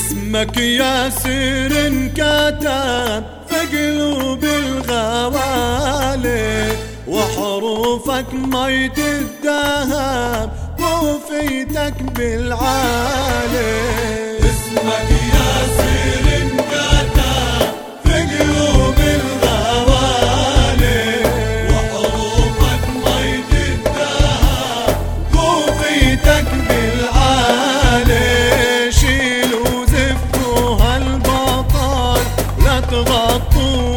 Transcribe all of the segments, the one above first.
اسمك يا سر في قلوب الغوالي وحروفك مية الذهب وفيتك بالعالي اسمك يا سر في قلوب vaku vaku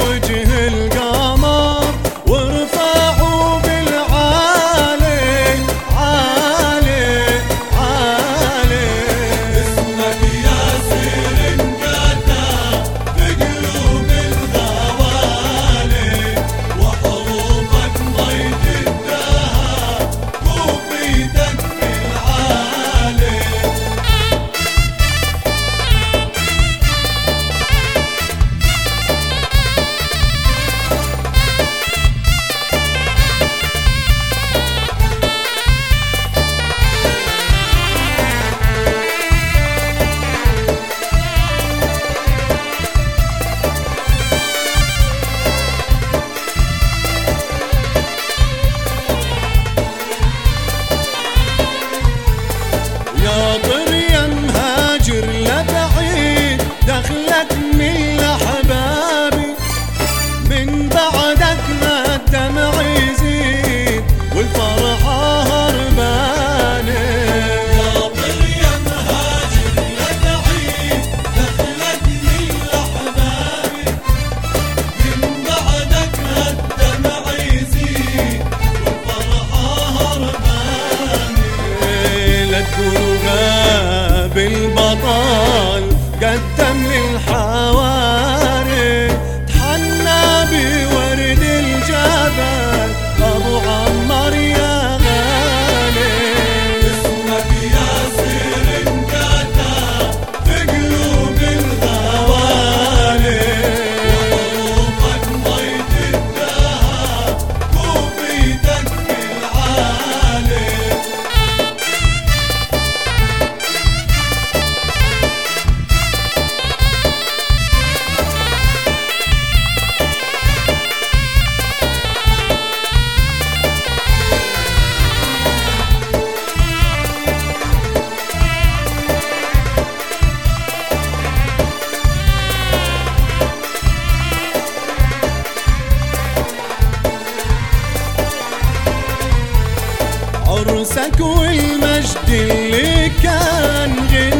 انسى المجد اللي كان غير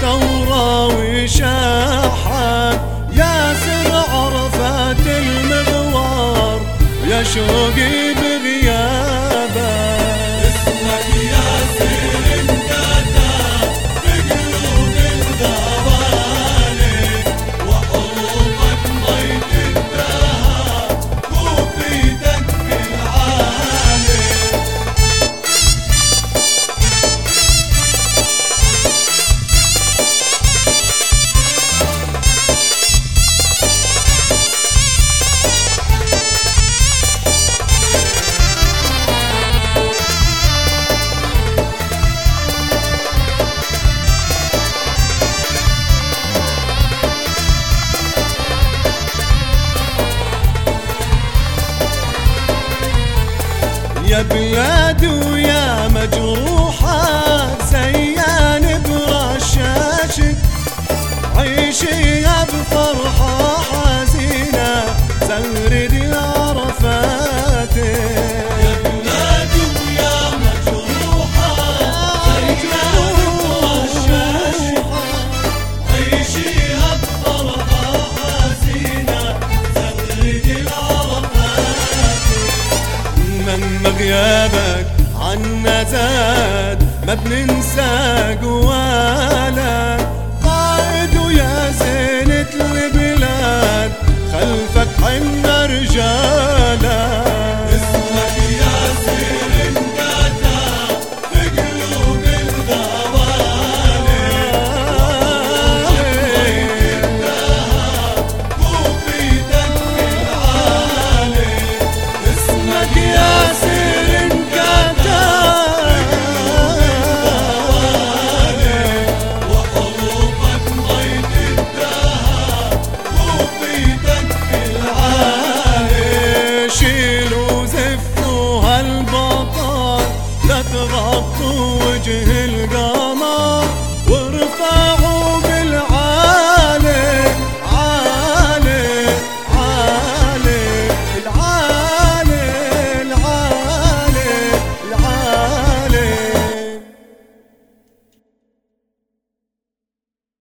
ثورة وشاحة ياسر عرفات المغوار يا شوقي بلاد ويا مجروح. لما غيابك عنا زاد ما بننسى جوالك. قائد ويا زينة البلاد خلف تغطوا وجه القلب